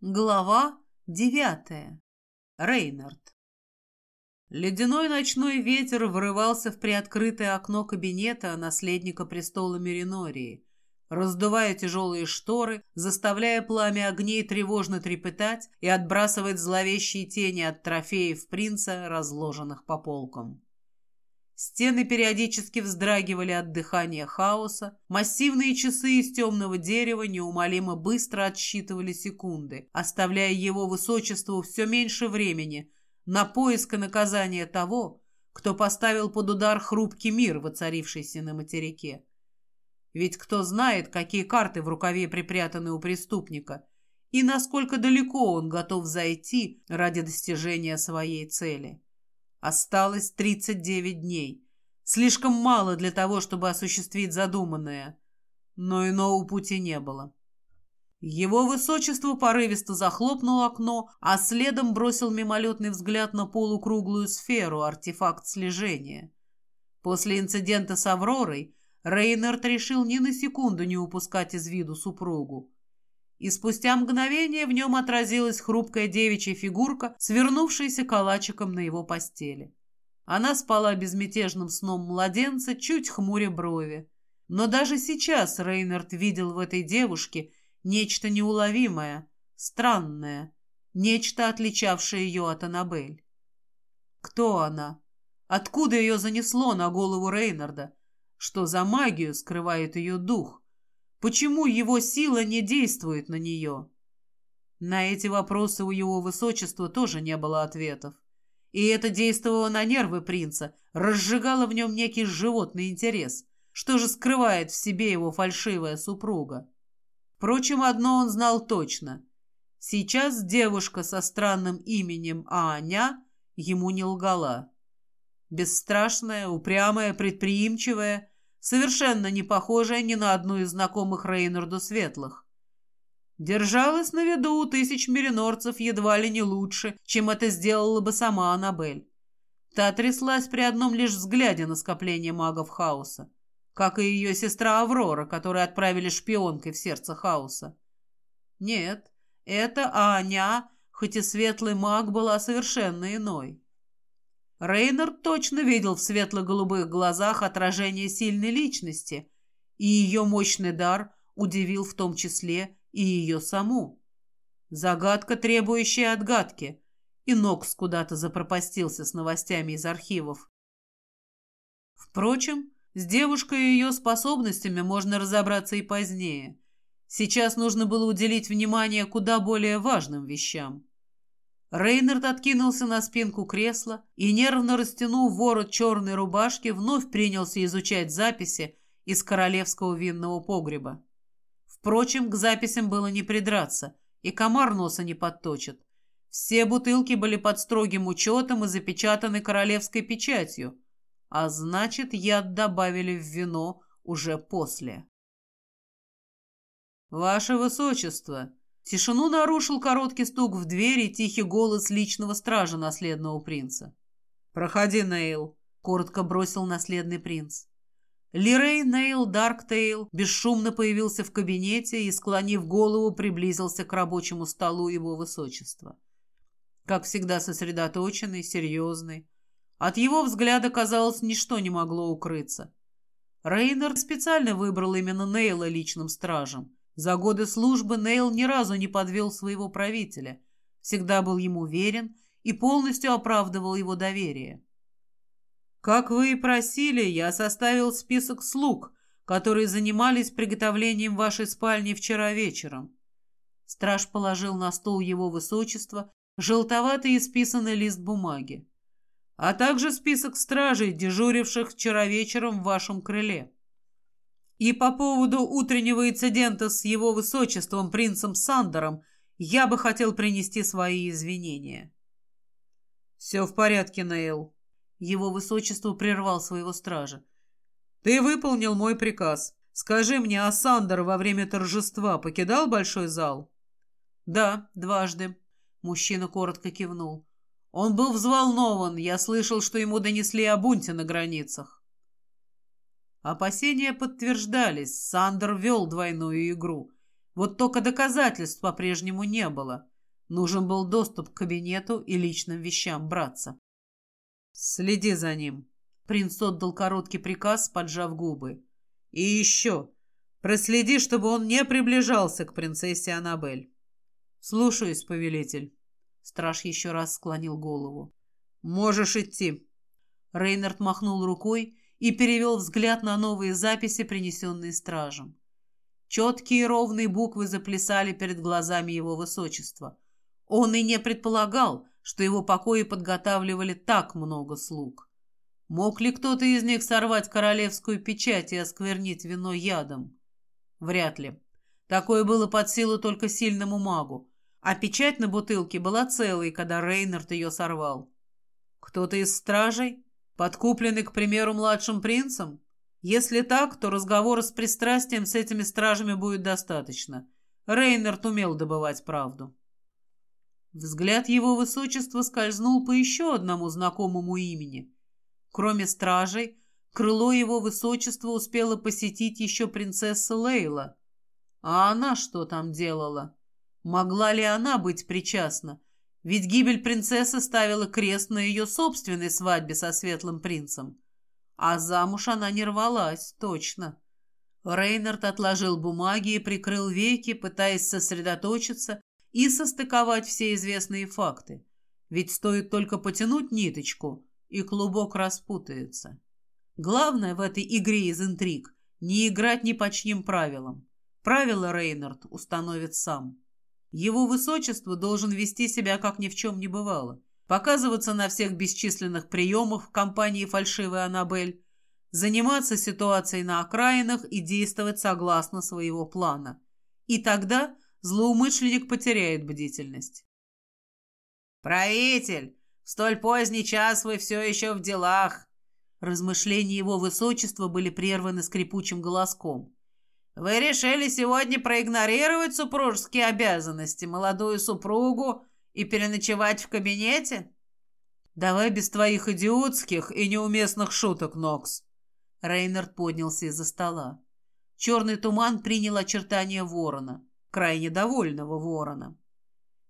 Глава девятая. Рейнард. Ледяной ночной ветер врывался в приоткрытое окно кабинета наследника престола Меринории, раздувая тяжелые шторы, заставляя пламя огней тревожно трепетать и отбрасывать зловещие тени от трофеев принца, разложенных по полкам. Стены периодически вздрагивали от дыхания хаоса, массивные часы из темного дерева неумолимо быстро отсчитывали секунды, оставляя его высочеству все меньше времени на поиск и наказание того, кто поставил под удар хрупкий мир, воцарившийся на материке. Ведь кто знает, какие карты в рукаве припрятаны у преступника, и насколько далеко он готов зайти ради достижения своей цели. Осталось 39 дней. Слишком мало для того, чтобы осуществить задуманное. Но иного пути не было. Его высочество порывисто захлопнул окно, а следом бросил мимолетный взгляд на полукруглую сферу, артефакт слежения. После инцидента с Авророй Рейнард решил ни на секунду не упускать из виду супругу и спустя мгновение в нем отразилась хрупкая девичья фигурка, свернувшаяся калачиком на его постели. Она спала безмятежным сном младенца, чуть хмуря брови. Но даже сейчас Рейнард видел в этой девушке нечто неуловимое, странное, нечто, отличавшее ее от Аннабель. Кто она? Откуда ее занесло на голову Рейнарда? Что за магию скрывает ее дух? Почему его сила не действует на нее? На эти вопросы у его высочества тоже не было ответов. И это действовало на нервы принца, разжигало в нем некий животный интерес. Что же скрывает в себе его фальшивая супруга? Впрочем, одно он знал точно. Сейчас девушка со странным именем Аня ему не лгала. Бесстрашная, упрямая, предприимчивая, совершенно не похожая ни на одну из знакомых Рейнарду светлых. Держалась на виду у тысяч меринорцев едва ли не лучше, чем это сделала бы сама Аннабель. Та тряслась при одном лишь взгляде на скопление магов хаоса, как и ее сестра Аврора, которую отправили шпионкой в сердце хаоса. Нет, эта Аня, хоть и светлый маг, была совершенно иной. Рейнер точно видел в светло-голубых глазах отражение сильной личности, и ее мощный дар удивил в том числе и ее саму. Загадка, требующая отгадки, и Нокс куда-то запропастился с новостями из архивов. Впрочем, с девушкой и ее способностями можно разобраться и позднее. Сейчас нужно было уделить внимание куда более важным вещам. Рейнард откинулся на спинку кресла и, нервно растянув ворот черной рубашки, вновь принялся изучать записи из королевского винного погреба. Впрочем, к записям было не придраться, и комар носа не подточит. Все бутылки были под строгим учетом и запечатаны королевской печатью, а значит, яд добавили в вино уже после. «Ваше Высочество!» Тишину нарушил короткий стук в дверь и тихий голос личного стража наследного принца. «Проходи, Нейл», — коротко бросил наследный принц. Лирей Нейл Дарктейл бесшумно появился в кабинете и, склонив голову, приблизился к рабочему столу его высочества. Как всегда сосредоточенный, серьезный. От его взгляда, казалось, ничто не могло укрыться. Рейнер специально выбрал именно Нейла личным стражем — за годы службы Нейл ни разу не подвел своего правителя, всегда был ему верен и полностью оправдывал его доверие. «Как вы и просили, я составил список слуг, которые занимались приготовлением вашей спальни вчера вечером». Страж положил на стол его высочества желтоватый исписанный лист бумаги, а также список стражей, дежуривших вчера вечером в вашем крыле. И по поводу утреннего инцидента с его высочеством принцем Сандером я бы хотел принести свои извинения. «Все в порядке, Нейл». Его высочество прервал своего стража. «Ты выполнил мой приказ. Скажи мне, а Сандер во время торжества покидал большой зал?» «Да, дважды». Мужчина коротко кивнул. «Он был взволнован. Я слышал, что ему донесли о бунте на границах». Опасения подтверждались, Сандер вел двойную игру. Вот только доказательств по-прежнему не было. Нужен был доступ к кабинету и личным вещам братца. «Следи за ним», — принц отдал короткий приказ, поджав губы. «И еще, проследи, чтобы он не приближался к принцессе Аннабель». «Слушаюсь, повелитель». Страж еще раз склонил голову. «Можешь идти». Рейнард махнул рукой и перевел взгляд на новые записи, принесенные стражем. Четкие ровные буквы заплясали перед глазами его высочества. Он и не предполагал, что его покои подготавливали так много слуг. Мог ли кто-то из них сорвать королевскую печать и осквернить вино ядом? Вряд ли. Такое было под силу только сильному магу, а печать на бутылке была целой, когда Рейнард ее сорвал. Кто-то из стражей? Подкупленный, к примеру, младшим принцем? Если так, то разговора с пристрастием с этими стражами будет достаточно. Рейнард умел добывать правду. Взгляд его высочества скользнул по еще одному знакомому имени. Кроме стражей, крыло его высочества успело посетить еще принцесса Лейла. А она что там делала? Могла ли она быть причастна? Ведь гибель принцессы ставила крест на ее собственной свадьбе со светлым принцем. А замуж она не рвалась, точно. Рейнард отложил бумаги и прикрыл веки, пытаясь сосредоточиться и состыковать все известные факты. Ведь стоит только потянуть ниточку, и клубок распутается. Главное в этой игре из интриг – не играть ни по чьим правилам. Правила Рейнард установит сам. Его высочество должен вести себя, как ни в чем не бывало, показываться на всех бесчисленных приемах в компании фальшивой Аннабель, заниматься ситуацией на окраинах и действовать согласно своего плана. И тогда злоумышленник потеряет бдительность. «Правитель, в столь поздний час вы все еще в делах!» Размышления его высочества были прерваны скрипучим голоском. Вы решили сегодня проигнорировать супружеские обязанности, молодую супругу и переночевать в кабинете? Давай без твоих идиотских и неуместных шуток, Нокс. Рейнард поднялся из-за стола. Черный туман принял очертания ворона, крайне довольного ворона.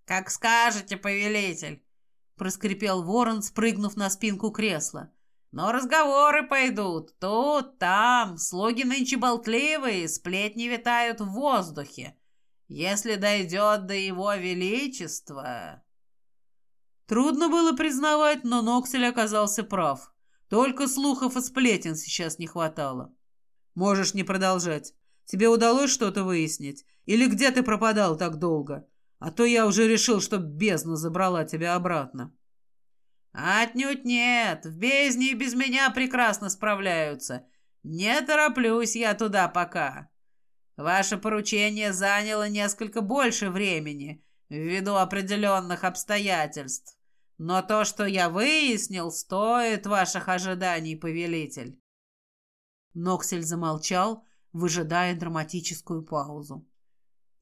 «Как скажете, повелитель!» — проскрипел ворон, спрыгнув на спинку кресла. Но разговоры пойдут тут, там, слуги нынче болтливые, сплетни витают в воздухе. Если дойдет до его величества... Трудно было признавать, но Ноксель оказался прав. Только слухов и сплетен сейчас не хватало. Можешь не продолжать. Тебе удалось что-то выяснить? Или где ты пропадал так долго? А то я уже решил, что бездна забрала тебя обратно. «Отнюдь нет, в бездне и без меня прекрасно справляются. Не тороплюсь я туда пока. Ваше поручение заняло несколько больше времени ввиду определенных обстоятельств. Но то, что я выяснил, стоит ваших ожиданий, повелитель». Ноксель замолчал, выжидая драматическую паузу.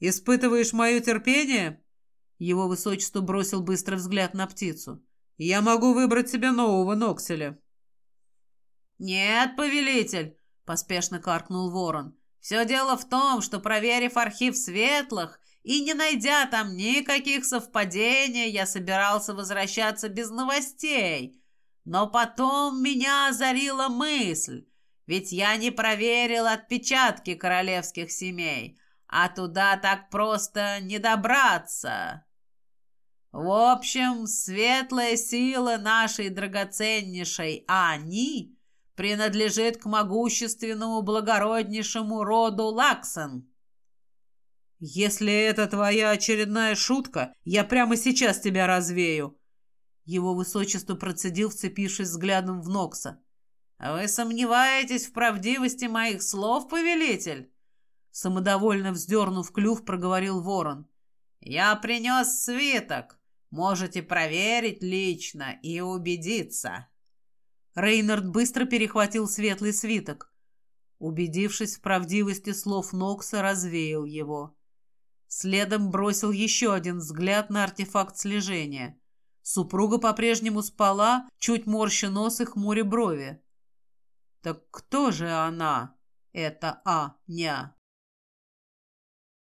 «Испытываешь мое терпение?» Его высочество бросил быстрый взгляд на птицу. Я могу выбрать себе нового Нокселя». «Нет, повелитель», — поспешно каркнул ворон. «Все дело в том, что, проверив архив светлых и не найдя там никаких совпадений, я собирался возвращаться без новостей. Но потом меня озарила мысль, ведь я не проверил отпечатки королевских семей, а туда так просто не добраться». В общем, светлая сила нашей драгоценнейшей Ани принадлежит к могущественному благороднейшему роду Лаксон. Если это твоя очередная шутка, я прямо сейчас тебя развею. Его высочество процедил, вцепившись взглядом в Нокса. «Вы сомневаетесь в правдивости моих слов, повелитель?» Самодовольно вздернув клюв, проговорил ворон. «Я принес свиток. Можете проверить лично и убедиться». Рейнард быстро перехватил светлый свиток. Убедившись в правдивости слов Нокса, развеял его. Следом бросил еще один взгляд на артефакт слежения. Супруга по-прежнему спала, чуть морща нос и хмуря брови. «Так кто же она, эта Аня?»